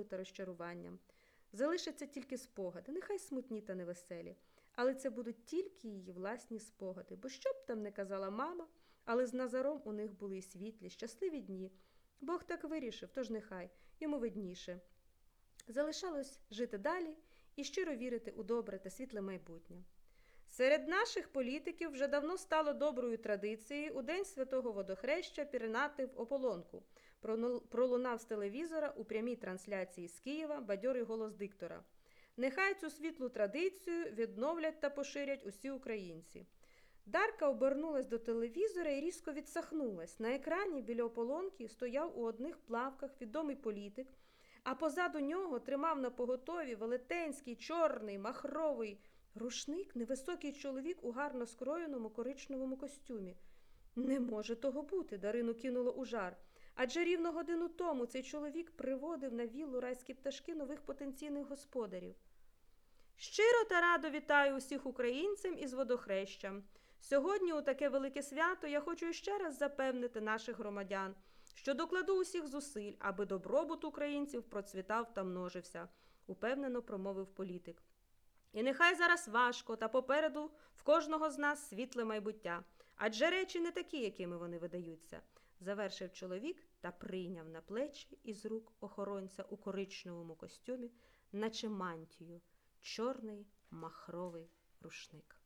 болю та розчаруванням. Залишаться тільки спогади, нехай смутні та невеселі. Але це будуть тільки її власні спогади, бо що б там не казала мама, але з Назаром у них були й світлі, щасливі дні. Бог так вирішив, тож нехай, йому видніше. Залишалось жити далі і щиро вірити у добре та світле майбутнє. Серед наших політиків вже давно стало доброю традицією у День Святого Водохреща пірнати в ополонку. Пролунав з телевізора у прямій трансляції з Києва бадьорий голос диктора. Нехай цю світлу традицію відновлять та поширять усі українці. Дарка обернулась до телевізора і різко відсахнулась. На екрані біля ополонки стояв у одних плавках відомий політик, а позаду нього тримав на поготові велетенський, чорний, махровий рушник невисокий чоловік у гарно скроєному коричневому костюмі. Не може того бути, Дарину кинуло у жар. Адже рівно годину тому цей чоловік приводив на віллу райські пташки нових потенційних господарів. Щиро та радо вітаю усіх українцям із водохрещем. Сьогодні, у таке велике свято, я хочу ще раз запевнити наших громадян, що докладу усіх зусиль, аби добробут українців процвітав та множився, упевнено промовив політик. І нехай зараз важко, та попереду в кожного з нас світле майбуття, адже речі не такі, якими вони видаються, завершив чоловік та прийняв на плечі із рук охоронця у коричневому костюмі, наче мантію, чорний махровий рушник.